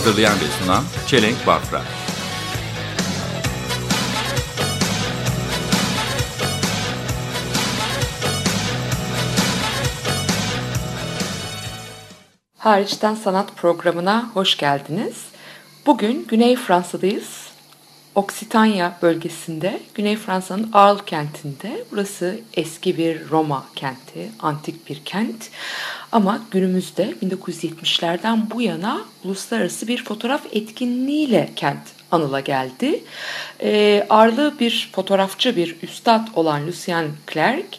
Hazırlayan ve sunan Çelenk Bafra. Hariçten Sanat programına hoş geldiniz. Bugün Güney Fransa'dayız. Oksitanya bölgesinde, Güney Fransa'nın Arles kentinde. Burası eski bir Roma kenti, antik bir kent. Ama günümüzde 1970'lerden bu yana uluslararası bir fotoğraf etkinliğiyle kent anıla geldi. E, Arlı bir fotoğrafçı, bir üstad olan Lucien Clerc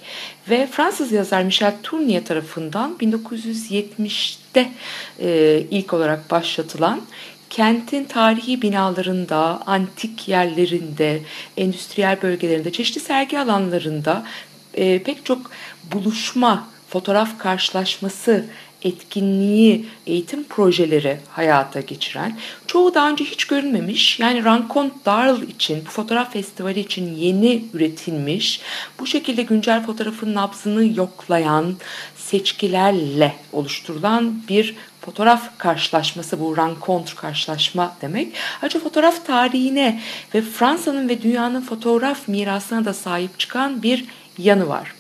ve Fransız yazar Michel Tournier tarafından 1970'te e, ilk olarak başlatılan kentin tarihi binalarında, antik yerlerinde, endüstriyel bölgelerinde, çeşitli sergi alanlarında e, pek çok buluşma, fotoğraf karşılaşması etkinliği, eğitim projeleri hayata geçiren, çoğu daha önce hiç görünmemiş, yani Rankont Darl için, bu fotoğraf festivali için yeni üretilmiş, bu şekilde güncel fotoğrafın nabzını yoklayan seçkilerle oluşturulan bir fotoğraf karşılaşması bu rencontre karşılaşma demek. Ayrıca fotoğraf tarihine ve Fransa'nın ve dünyanın fotoğraf mirasına da sahip çıkan bir yanı var.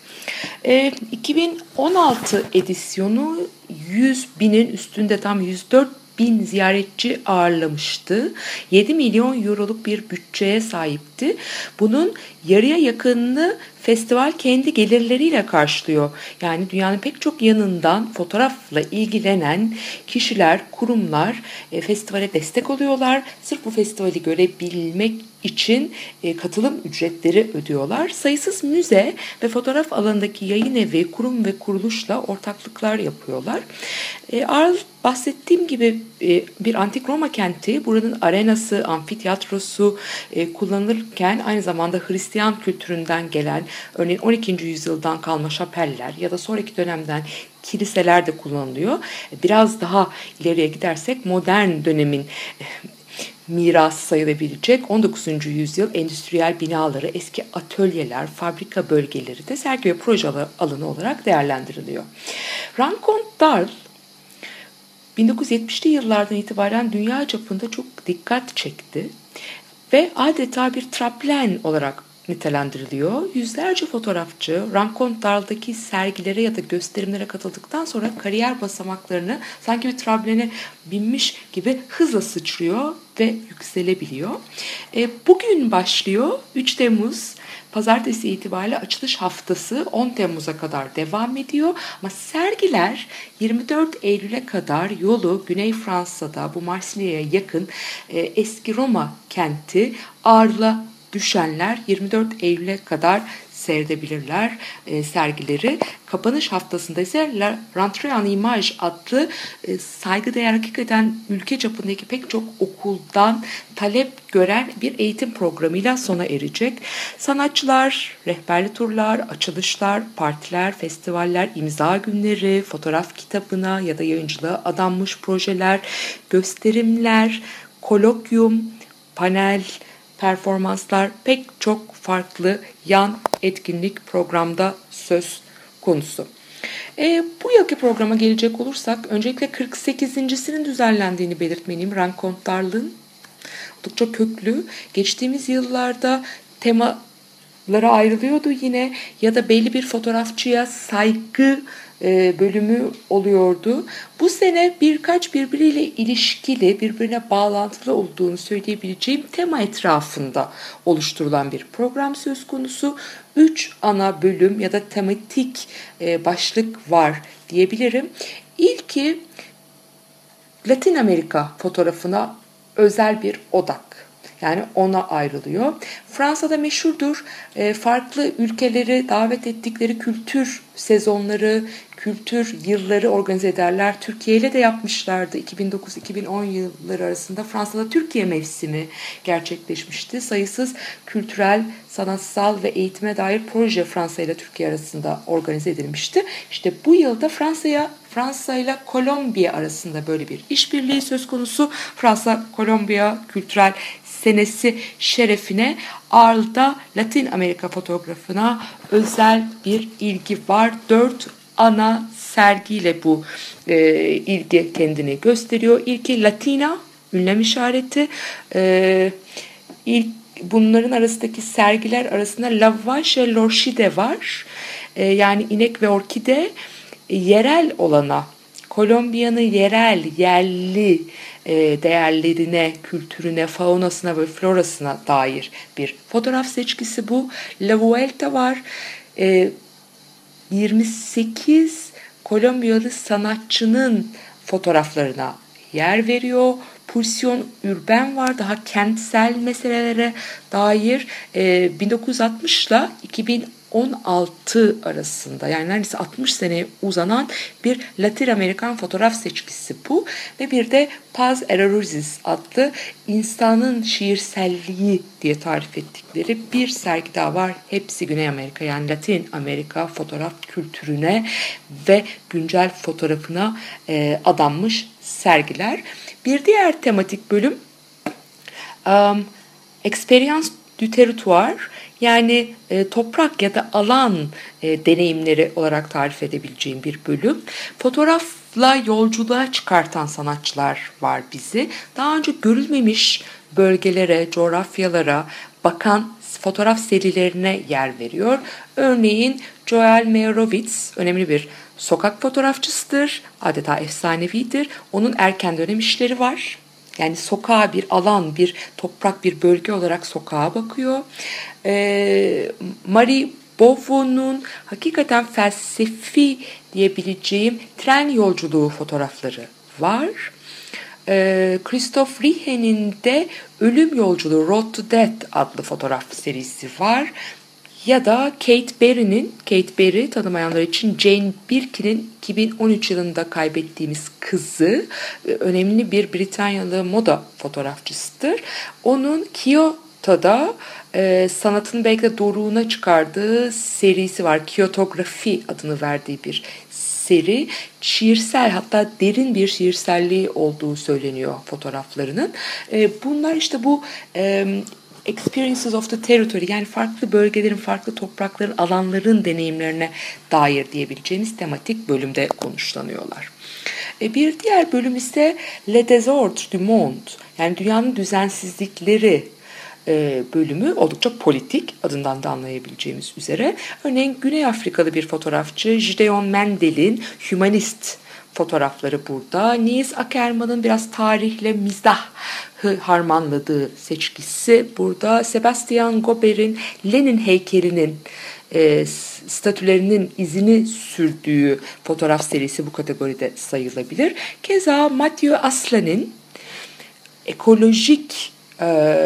E, 2016 edisyonu 100 binin üstünde tam 104 bin ziyaretçi ağırlamıştı. 7 milyon euroluk bir bütçeye sahipti. Bunun yarıya yakınını festival kendi gelirleriyle karşılıyor. Yani dünyanın pek çok yanından fotoğrafla ilgilenen kişiler, kurumlar e, festivale destek oluyorlar. Sırf bu festivali görebilmek için e, katılım ücretleri ödüyorlar. Sayısız müze ve fotoğraf alanındaki yayın evi, kurum ve kuruluşla ortaklıklar yapıyorlar. E, Arl bahsettiğim gibi e, bir antik Roma kenti. Buranın arenası, amfiteyatrosu e, kullanılırken aynı zamanda Hristiyan kültüründen gelen örneğin 12. yüzyıldan kalma şapeller ya da sonraki dönemden kiliseler de kullanılıyor. Biraz daha ileriye gidersek modern dönemin e, miras sayılabilecek 19. yüzyıl endüstriyel binaları, eski atölyeler, fabrika bölgeleri de sergi ve proje alanı olarak değerlendiriliyor. Rankont Darl 1970'li yıllardan itibaren dünya çapında çok dikkat çekti ve adeta bir traplen olarak nitelendiriliyor. Yüzlerce fotoğrafçı Rankontar'daki sergilere ya da gösterimlere katıldıktan sonra kariyer basamaklarını sanki bir trablene binmiş gibi hızla sıçrıyor ve yükselebiliyor. E, bugün başlıyor 3 Temmuz Pazartesi itibariyle açılış haftası 10 Temmuz'a kadar devam ediyor. Ama sergiler 24 Eylül'e kadar yolu Güney Fransa'da bu Marsilya'ya yakın e, eski Roma kenti Arla düşenler 24 Eylül'e kadar seyredebilirler e, sergileri. Kapanış haftasında ise La Rentrée en Image adlı e, saygıdeğer hakikaten ülke çapındaki pek çok okuldan talep gören bir eğitim programıyla sona erecek. Sanatçılar, rehberli turlar, açılışlar, partiler, festivaller, imza günleri, fotoğraf kitabına ya da yayıncılığa adanmış projeler, gösterimler, kolokyum, panel, performanslar pek çok farklı yan etkinlik programda söz konusu. E, bu yılki programa gelecek olursak öncelikle 48.sinin düzenlendiğini belirtmeliyim. Rankontlarlığın oldukça köklü. Geçtiğimiz yıllarda temalara ayrılıyordu yine ya da belli bir fotoğrafçıya saygı e, bölümü oluyordu. Bu sene birkaç birbiriyle ilişkili, birbirine bağlantılı olduğunu söyleyebileceğim tema etrafında oluşturulan bir program söz konusu. Üç ana bölüm ya da tematik e, başlık var diyebilirim. İlki Latin Amerika fotoğrafına özel bir odak. Yani ona ayrılıyor. Fransa'da meşhurdur. E, farklı ülkeleri davet ettikleri kültür sezonları, kültür yılları organize ederler. Türkiye ile de yapmışlardı. 2009-2010 yılları arasında Fransa'da Türkiye mevsimi gerçekleşmişti. Sayısız kültürel, sanatsal ve eğitime dair proje Fransa ile Türkiye arasında organize edilmişti. İşte bu yılda Fransa'ya Fransa ile Kolombiya arasında böyle bir işbirliği söz konusu. Fransa Kolombiya kültürel senesi şerefine Arl'da Latin Amerika fotoğrafına özel bir ilgi var. Dört ana sergiyle bu e, ilgi kendini gösteriyor. İlki Latina, ünlem işareti. E, ilk, bunların arasındaki sergiler arasında La Vache l'Orchide var. E, yani inek ve orkide yerel olana, Kolombiya'nın yerel, yerli değerlerine, kültürüne, faunasına ve florasına dair bir fotoğraf seçkisi bu. La Vuelta var. E, 28 Kolombiyalı sanatçının fotoğraflarına yer veriyor. Pulsiyon Ürben var daha kentsel meselelere dair e, 1960 ile 2016 arasında yani neredeyse 60 sene uzanan bir Latin Amerikan fotoğraf seçkisi bu ve bir de Paz Eraruzis adlı insanın şiirselliği diye tarif ettikleri bir sergi daha var. Hepsi Güney Amerika yani Latin Amerika fotoğraf kültürüne ve güncel fotoğrafına e, adanmış sergiler. Bir diğer tematik bölüm um, Experience du Territoire yani e, toprak ya da alan e, deneyimleri olarak tarif edebileceğim bir bölüm. Fotoğrafla yolculuğa çıkartan sanatçılar var bizi. Daha önce görülmemiş bölgelere, coğrafyalara bakan fotoğraf serilerine yer veriyor. Örneğin Joel Meyerowitz önemli bir sokak fotoğrafçısıdır. Adeta efsanevidir. Onun erken dönem işleri var. Yani sokağa bir alan, bir toprak, bir bölge olarak sokağa bakıyor. Ee, Marie Beauvont'un hakikaten felsefi diyebileceğim tren yolculuğu fotoğrafları var. Ee, Christoph Rihen'in de Ölüm Yolculuğu Road to Death adlı fotoğraf serisi var. Ya da Kate Berry'nin, Kate Berry tanımayanlar için Jane Birkin'in 2013 yılında kaybettiğimiz kızı önemli bir Britanyalı moda fotoğrafçısıdır. Onun Kyoto'da e, sanatın belki de doruğuna çıkardığı serisi var. Kyotografi adını verdiği bir seri. Şiirsel hatta derin bir şiirselliği olduğu söyleniyor fotoğraflarının. E, bunlar işte bu e, experiences of the territory yani farklı bölgelerin, farklı toprakların, alanların deneyimlerine dair diyebileceğimiz tematik bölümde konuşlanıyorlar. E, bir diğer bölüm ise Le Désordre du Monde yani dünyanın düzensizlikleri e, bölümü oldukça politik adından da anlayabileceğimiz üzere. Örneğin Güney Afrikalı bir fotoğrafçı Gideon Mendel'in Humanist fotoğrafları burada. Niels Ackerman'ın biraz tarihle mizah harmanladığı seçkisi burada. Sebastian Gober'in Lenin heykelinin e, statülerinin izini sürdüğü fotoğraf serisi bu kategoride sayılabilir. Keza Mathieu Aslan'ın ekolojik e,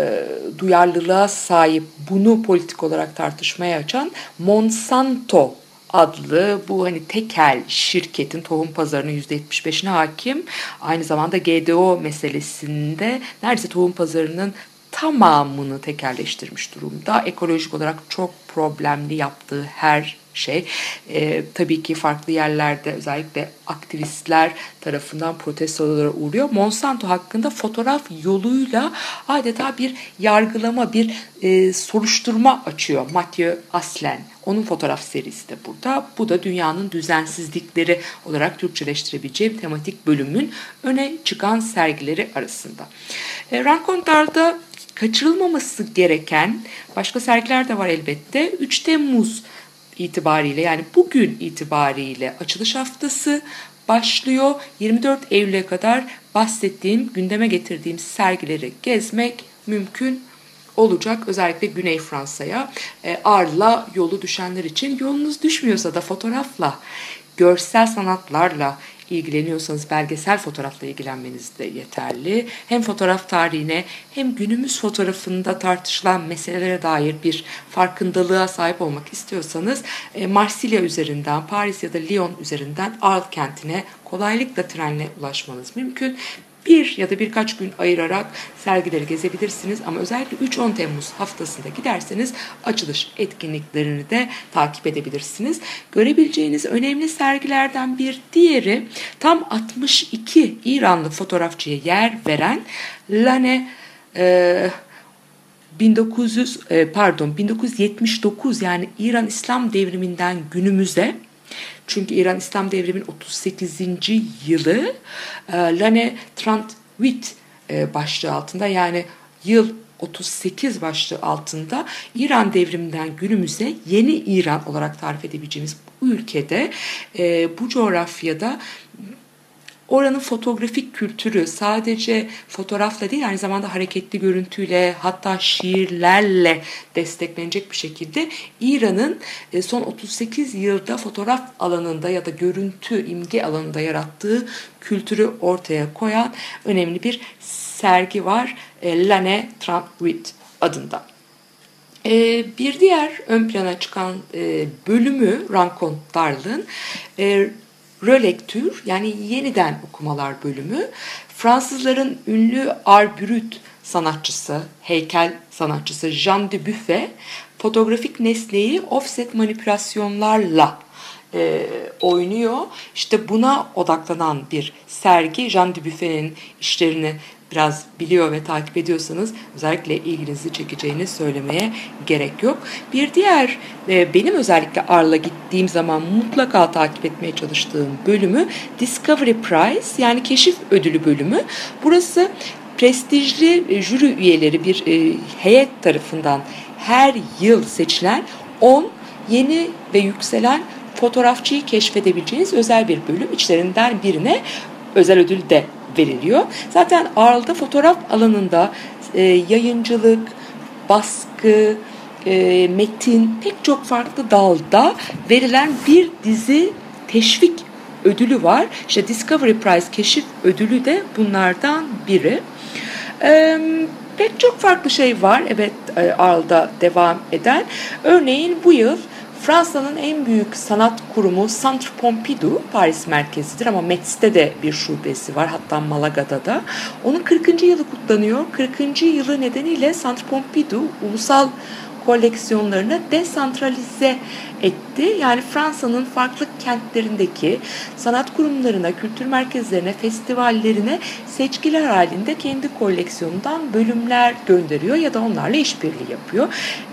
duyarlılığa sahip bunu politik olarak tartışmaya açan Monsanto adlı bu hani tekel şirketin tohum pazarının %75'ine hakim. Aynı zamanda GDO meselesinde neredeyse tohum pazarının tamamını tekerleştirmiş durumda. Ekolojik olarak çok problemli yaptığı her şey. E, tabii ki farklı yerlerde özellikle aktivistler tarafından protestolara uğruyor. Monsanto hakkında fotoğraf yoluyla adeta bir yargılama, bir e, soruşturma açıyor Mathieu Aslen. Onun fotoğraf serisi de burada. Bu da dünyanın düzensizlikleri olarak Türkçeleştirebileceğim tematik bölümün öne çıkan sergileri arasında. E, Rankontar'da kaçırılmaması gereken başka sergiler de var elbette. 3 Temmuz itibariyle yani bugün itibariyle açılış haftası başlıyor. 24 Eylül'e kadar bahsettiğim, gündeme getirdiğim sergileri gezmek mümkün olacak. Özellikle Güney Fransa'ya e, Arl'a yolu düşenler için yolunuz düşmüyorsa da fotoğrafla, görsel sanatlarla ilgileniyorsanız belgesel fotoğrafla ilgilenmeniz de yeterli. Hem fotoğraf tarihine hem günümüz fotoğrafında tartışılan meselelere dair bir farkındalığa sahip olmak istiyorsanız e, Marsilya üzerinden, Paris ya da Lyon üzerinden Arles kentine kolaylıkla trenle ulaşmanız mümkün bir ya da birkaç gün ayırarak sergileri gezebilirsiniz ama özellikle 3-10 Temmuz haftasında giderseniz açılış etkinliklerini de takip edebilirsiniz. Görebileceğiniz önemli sergilerden bir diğeri tam 62 İranlı fotoğrafçıya yer veren Lane e, 1900 e, pardon 1979 yani İran İslam devriminden günümüze çünkü İran İslam Devrimi'nin 38. yılı e, Lane 38 e, başlığı altında yani yıl 38 başlığı altında İran devriminden günümüze yeni İran olarak tarif edebileceğimiz bu ülkede e, bu coğrafyada Oranın fotoğrafik kültürü sadece fotoğrafla değil aynı zamanda hareketli görüntüyle hatta şiirlerle desteklenecek bir şekilde İran'ın e, son 38 yılda fotoğraf alanında ya da görüntü imge alanında yarattığı kültürü ortaya koyan önemli bir sergi var. E, Lane Tranquit adında. E, bir diğer ön plana çıkan bölümü Rankon Darl'ın Rölektür yani yeniden okumalar bölümü Fransızların ünlü art brut sanatçısı, heykel sanatçısı Jean de Buffet fotoğrafik nesneyi offset manipülasyonlarla e, oynuyor. İşte buna odaklanan bir sergi Jean de Buffet'in işlerini biraz biliyor ve takip ediyorsanız özellikle ilginizi çekeceğini söylemeye gerek yok. Bir diğer e, benim özellikle Arla gittiğim zaman mutlaka takip etmeye çalıştığım bölümü Discovery Prize yani keşif ödülü bölümü. Burası prestijli e, jüri üyeleri bir e, heyet tarafından her yıl seçilen 10 yeni ve yükselen fotoğrafçıyı keşfedebileceğiniz özel bir bölüm. İçlerinden birine özel ödül de veriliyor. Zaten Arl'da fotoğraf alanında e, yayıncılık, baskı, e, metin pek çok farklı dalda verilen bir dizi teşvik ödülü var. İşte Discovery Prize keşif ödülü de bunlardan biri. E, pek çok farklı şey var evet e, Arl'da devam eden. Örneğin bu yıl Fransa'nın en büyük sanat kurumu Centre Pompidou Paris merkezidir ama Metz'te de bir şubesi var hatta Malaga'da da. Onun 40. yılı kutlanıyor. 40. yılı nedeniyle Centre Pompidou ulusal koleksiyonlarını desantralize etti. Yani Fransa'nın farklı kentlerindeki sanat kurumlarına, kültür merkezlerine, festivallerine seçkiler halinde kendi koleksiyonundan bölümler gönderiyor ya da onlarla işbirliği yapıyor.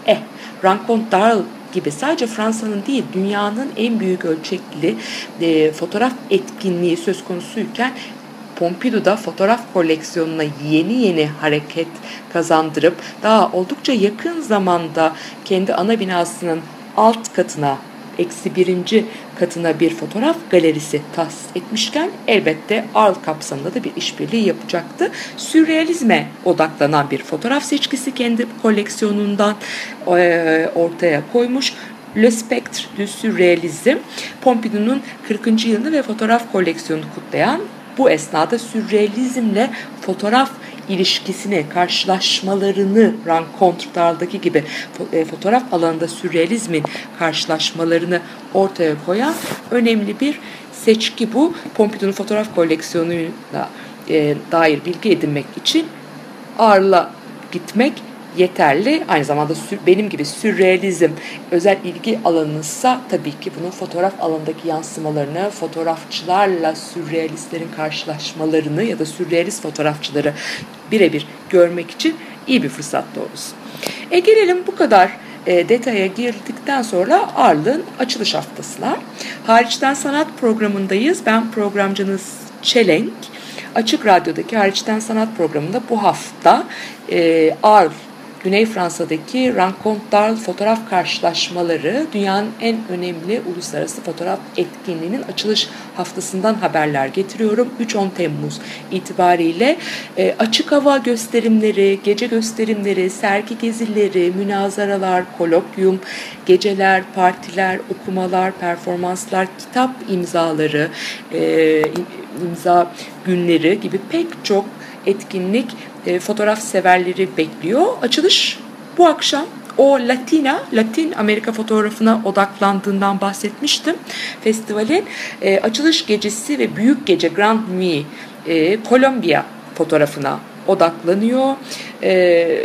Eh, Rencontre d'Arles gibi. Sadece Fransa'nın değil dünyanın en büyük ölçekli e, fotoğraf etkinliği söz konusuyken Pompidou'da fotoğraf koleksiyonuna yeni yeni hareket kazandırıp daha oldukça yakın zamanda kendi ana binasının alt katına eksi birinci katına bir fotoğraf galerisi tahsis etmişken elbette Arl kapsamında da bir işbirliği yapacaktı. Sürrealizme odaklanan bir fotoğraf seçkisi kendi koleksiyonundan e, ortaya koymuş. Le Spectre du Surrealism, Pompidou'nun 40. yılını ve fotoğraf koleksiyonunu kutlayan bu esnada sürrealizmle fotoğraf ilişkisini, karşılaşmalarını Rancontr'daki gibi e, fotoğraf alanında sürrealizmin karşılaşmalarını ortaya koyan önemli bir seçki bu. Pompidou'nun fotoğraf koleksiyonuna e, dair bilgi edinmek için Arl'a gitmek yeterli. Aynı zamanda benim gibi sürrealizm özel ilgi alanınızsa tabii ki bunun fotoğraf alanındaki yansımalarını, fotoğrafçılarla sürrealistlerin karşılaşmalarını ya da sürrealist fotoğrafçıları birebir görmek için iyi bir fırsat doğrusu. E gelelim bu kadar e, detaya girdikten sonra Arl'ın açılış haftasına. Hariçten Sanat programındayız. Ben programcınız Çelenk. Açık Radyo'daki Hariçten Sanat programında bu hafta e, Arl Güney Fransa'daki Rencontre fotoğraf karşılaşmaları dünyanın en önemli uluslararası fotoğraf etkinliğinin açılış haftasından haberler getiriyorum. 3-10 Temmuz itibariyle e, açık hava gösterimleri, gece gösterimleri, sergi gezileri, münazaralar, kolokyum, geceler, partiler, okumalar, performanslar, kitap imzaları, e, imza günleri gibi pek çok etkinlik e, fotoğraf severleri bekliyor. Açılış bu akşam o Latina, Latin Amerika fotoğrafına odaklandığından bahsetmiştim. Festivalin e, açılış gecesi ve büyük gece Grand Nuit e, Kolombiya fotoğrafına odaklanıyor. E,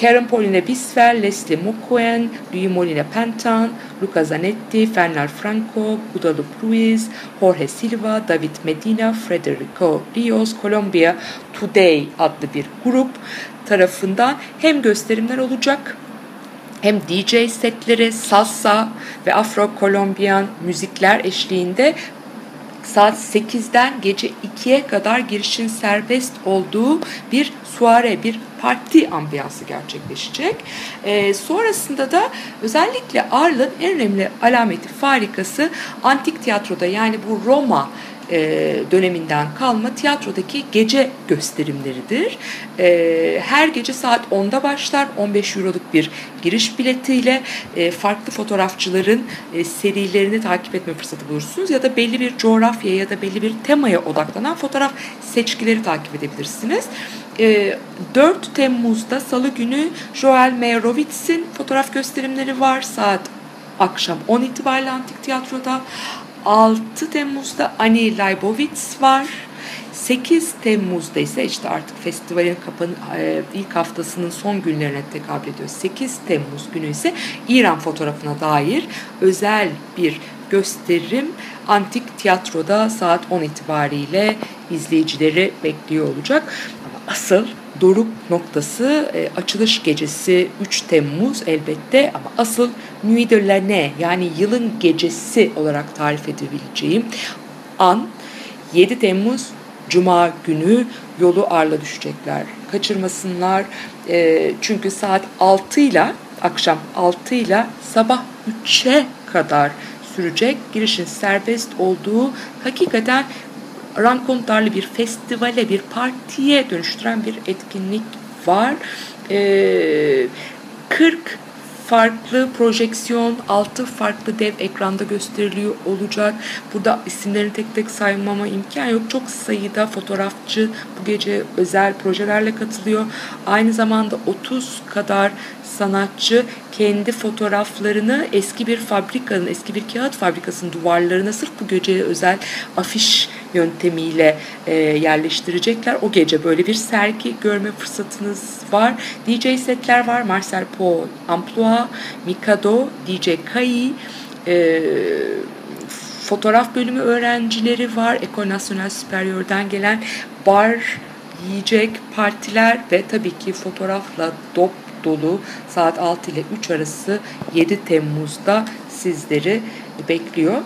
Karen Pauline Bisfer, Leslie Mukuen, Louis Molina Pentan, Luca Zanetti, Fernal Franco, Guadalupe Ruiz, Jorge Silva, David Medina, Federico Rios, Colombia Today adlı bir grup tarafından hem gösterimler olacak hem DJ setleri, salsa ve Afro-Kolombiyan müzikler eşliğinde saat 8'den gece 2'ye kadar girişin serbest olduğu bir suare, bir parti ambiyansı gerçekleşecek. E, sonrasında da özellikle Arl'ın en önemli alameti farikası antik tiyatroda yani bu Roma e, döneminden kalma tiyatrodaki gece gösterimleridir. E, her gece saat 10'da başlar. 15 euroluk bir giriş biletiyle e, farklı fotoğrafçıların e, serilerini takip etme fırsatı bulursunuz. Ya da belli bir coğrafyaya ya da belli bir temaya odaklanan fotoğraf seçkileri takip edebilirsiniz. 4 Temmuz'da Salı günü Joel Meyerowitz'in fotoğraf gösterimleri var. Saat akşam 10 itibariyle Antik Tiyatro'da. 6 Temmuz'da Ani Leibovitz var. 8 Temmuz'da ise işte artık festivalin kapanı, ilk haftasının son günlerine tekabül ediyor. 8 Temmuz günü ise İran fotoğrafına dair özel bir gösterim Antik Tiyatro'da saat 10 itibariyle izleyicileri bekliyor olacak. Ama asıl doruk noktası e, açılış gecesi 3 Temmuz elbette ama asıl Nuit de l'année yani yılın gecesi olarak tarif edebileceğim an 7 Temmuz Cuma günü yolu Arla düşecekler. Kaçırmasınlar e, çünkü saat 6 ile akşam 6 ile sabah 3'e kadar sürecek girişin serbest olduğu hakikaten rankontarlı bir festivale, bir partiye dönüştüren bir etkinlik var. Ee, 40 farklı projeksiyon, 6 farklı dev ekranda gösteriliyor olacak. Burada isimlerini tek tek saymama imkan yok. Çok sayıda fotoğrafçı bu gece özel projelerle katılıyor. Aynı zamanda 30 kadar sanatçı kendi fotoğraflarını eski bir fabrikanın, eski bir kağıt fabrikasının duvarlarına sırf bu geceye özel afiş yöntemiyle e, yerleştirecekler. O gece böyle bir sergi görme fırsatınız var. DJ setler var. Marcel Paul, Amplua, Mikado, DJ Kai, e, fotoğraf bölümü öğrencileri var. Ecole Nationale Supérieur'den gelen bar, yiyecek, partiler ve tabii ki fotoğrafla dop dolu saat 6 ile 3 arası 7 Temmuz'da sizleri bekliyor.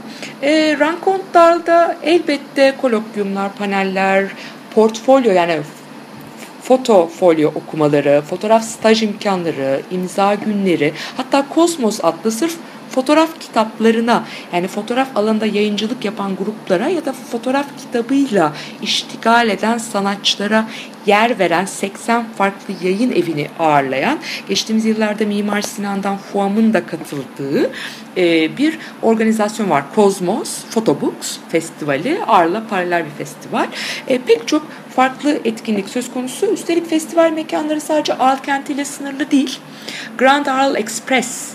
E, Rankontlar'da elbette kolokyumlar, paneller, portfolyo yani foto folyo okumaları, fotoğraf staj imkanları, imza günleri, hatta Kosmos adlı sırf fotoğraf kitaplarına yani fotoğraf alanında yayıncılık yapan gruplara ya da fotoğraf kitabıyla iştigal eden sanatçılara yer veren 80 farklı yayın evini ağırlayan geçtiğimiz yıllarda Mimar Sinan'dan FUAM'ın da katıldığı e, bir organizasyon var. Kozmos Photobooks Festivali. Arla paralel bir festival. E, pek çok farklı etkinlik söz konusu. Üstelik festival mekanları sadece Arl kentiyle sınırlı değil. Grand Arl Express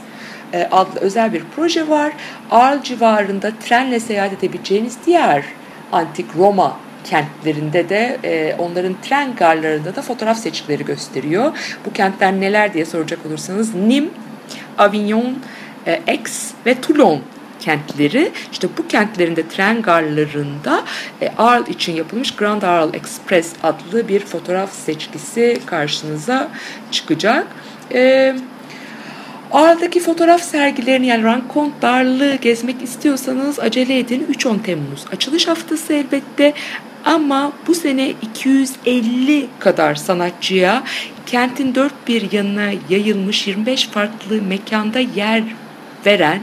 adlı özel bir proje var. Arl civarında trenle seyahat edebileceğiniz diğer antik Roma kentlerinde de e, onların tren garlarında da fotoğraf seçkileri gösteriyor. Bu kentler neler diye soracak olursanız Nim, Avignon, e, Aix ve Toulon kentleri. İşte bu kentlerinde tren garlarında e, Arles için yapılmış Grand Arles Express adlı bir fotoğraf seçkisi karşınıza çıkacak. E, Arl'daki fotoğraf sergilerini yani Rankontlarlı gezmek istiyorsanız acele edin. 3-10 Temmuz açılış haftası elbette ama bu sene 250 kadar sanatçıya kentin dört bir yanına yayılmış 25 farklı mekanda yer veren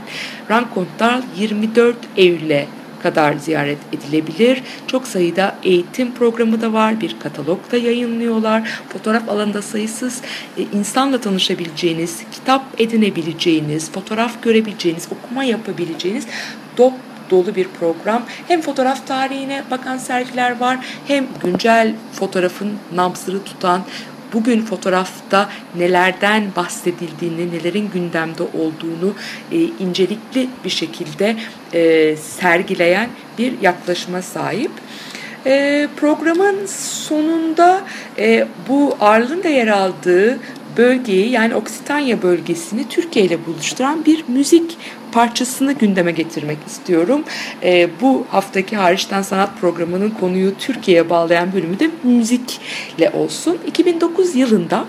Rankontlar 24 Eylül'e kadar ziyaret edilebilir. Çok sayıda eğitim programı da var. Bir katalog da yayınlıyorlar. Fotoğraf alanında sayısız e, insanla tanışabileceğiniz, kitap edinebileceğiniz, fotoğraf görebileceğiniz, okuma yapabileceğiniz dop dolu bir program. Hem fotoğraf tarihine bakan sergiler var hem güncel fotoğrafın nabzını tutan bugün fotoğrafta nelerden bahsedildiğini, nelerin gündemde olduğunu e, incelikli bir şekilde e, sergileyen bir yaklaşıma sahip. E, programın sonunda e, bu Arl'ın da yer aldığı bölgeyi yani Oksitanya bölgesini Türkiye ile buluşturan bir müzik parçasını gündeme getirmek istiyorum. E, bu haftaki hariçten sanat programının konuyu Türkiye'ye bağlayan bölümü de müzikle olsun. 2009 yılında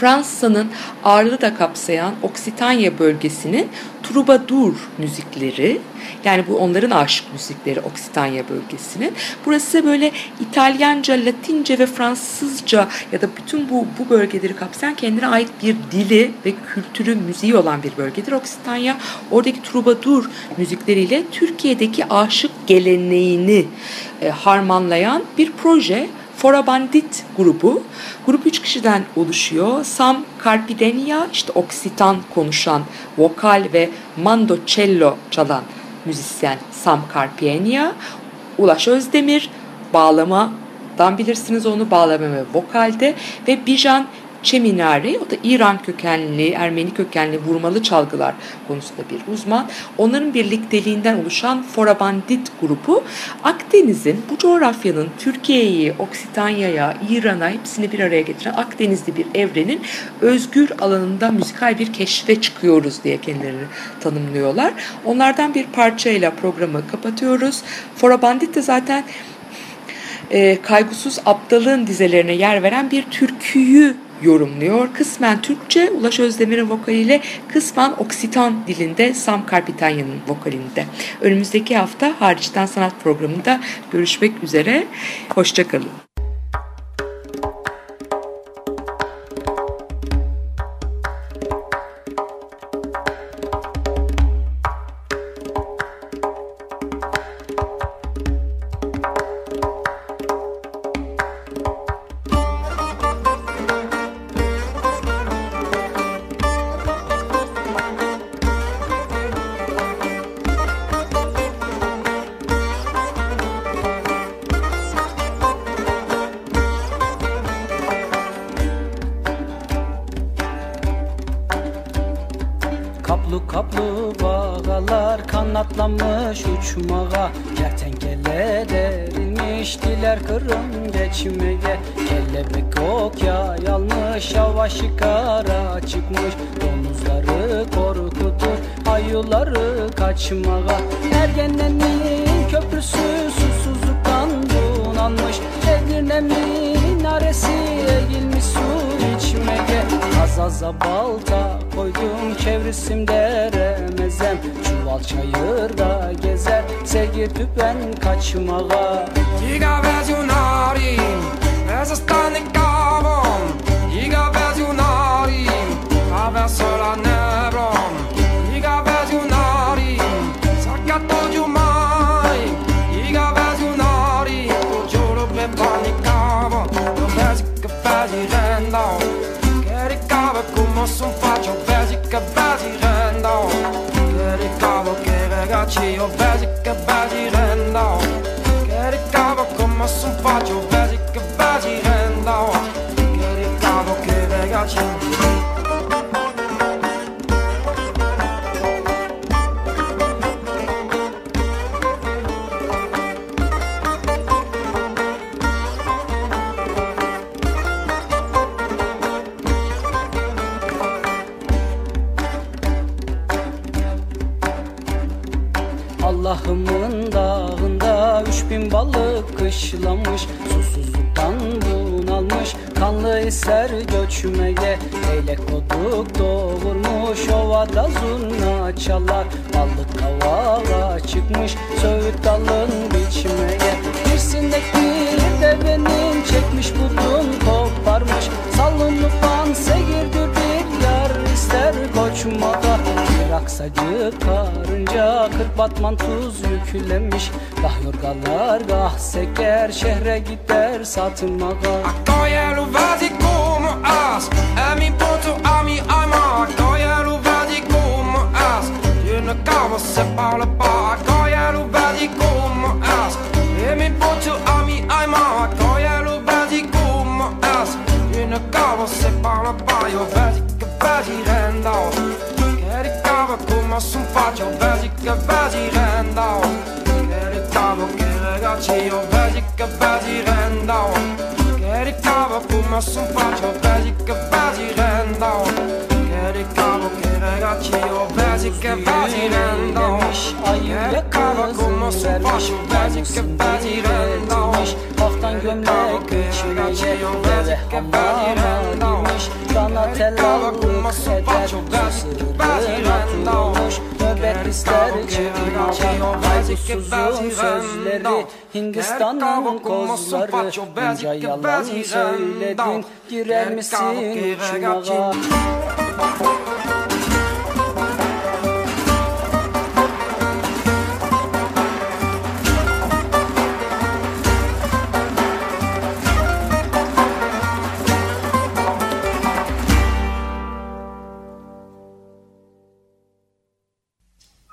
Fransa'nın ağırlığı da kapsayan Oksitanya bölgesinin troubadour müzikleri yani bu onların aşık müzikleri Oksitanya bölgesinin. Burası böyle İtalyanca, Latince ve Fransızca ya da bütün bu bu bölgeleri kapsayan kendine ait bir dili ve kültürü, müziği olan bir bölgedir Oksitanya. Oradaki troubadour müzikleriyle Türkiye'deki aşık geleneğini e, harmanlayan bir proje. Fora Bandit grubu. Grup üç kişiden oluşuyor. Sam Carpidenia, işte Oksitan konuşan, vokal ve mandocello çalan müzisyen Sam Carpidenia. Ulaş Özdemir, bağlamadan bilirsiniz onu, bağlama ve vokalde. Ve Bijan Çeminari, o da İran kökenli, Ermeni kökenli vurmalı çalgılar konusunda bir uzman. Onların birlikteliğinden oluşan Forabandit grubu Akdeniz'in, bu coğrafyanın Türkiye'yi, Oksitanya'ya, İran'a hepsini bir araya getiren Akdenizli bir evrenin özgür alanında müzikal bir keşfe çıkıyoruz diye kendilerini tanımlıyorlar. Onlardan bir parçayla programı kapatıyoruz. Forabandit de zaten e, kaygısız aptalın dizelerine yer veren bir türküyü yorumluyor. Kısmen Türkçe Ulaş Özdemir'in vokaliyle kısmen Oksitan dilinde Sam Karpitanya'nın vokalinde. Önümüzdeki hafta hariçten sanat programında görüşmek üzere. Hoşçakalın. Uçmağa Kertenkele derilmiş diler kırım geçmeye. Kelebek okya yalmış yavaşı kara çıkmış. Domuzları korkutur ayuları kaçmağa. Ergenlerin köprüsü susuzluktan bunalmış Edirne'nin aresi eğilmiş su içmeye Azaza balta koydum çevresimde remezem Çuval çayırda gezer Segir tüpen kaçmağa Iga versionari, es sta nel cavo. Iga versionari, attraverso la come son faccio, vedi che vedi rendo. Che ricavo che ragazzi, io vedi che vedi rendo. Che ricavo come son faccio, Kısacık karınca kırk batman tuz yüklemiş Gah yorgalar gah seker şehre gider satılmağa Accoglielo vasi come as E mi porto a mi ama Accoglielo vasi come as Je ne cavo se parle vasi come as E mi porto a mi ama Accoglielo vasi come as Je ne cavo se parle Io vasi ma son faccia Vedi che vedi renda. Che ricavo che ragazzi Io vedi che vedi renda. Che ricavo come son faccia Vedi che vedi renda. Che ricavo che ragazzi Io vedi che vedi renda. Che ricavo faccio Vasi che vasi rendo Halktan gömlek biçmeye Deve hamama girmiş Kana tellallık eder Sırrına tutulmuş Nöbet ister çıkmağa Haysuzun sözleri Hindistan'ın kozları. Bunca yalan söyledin Girer misin uçmağa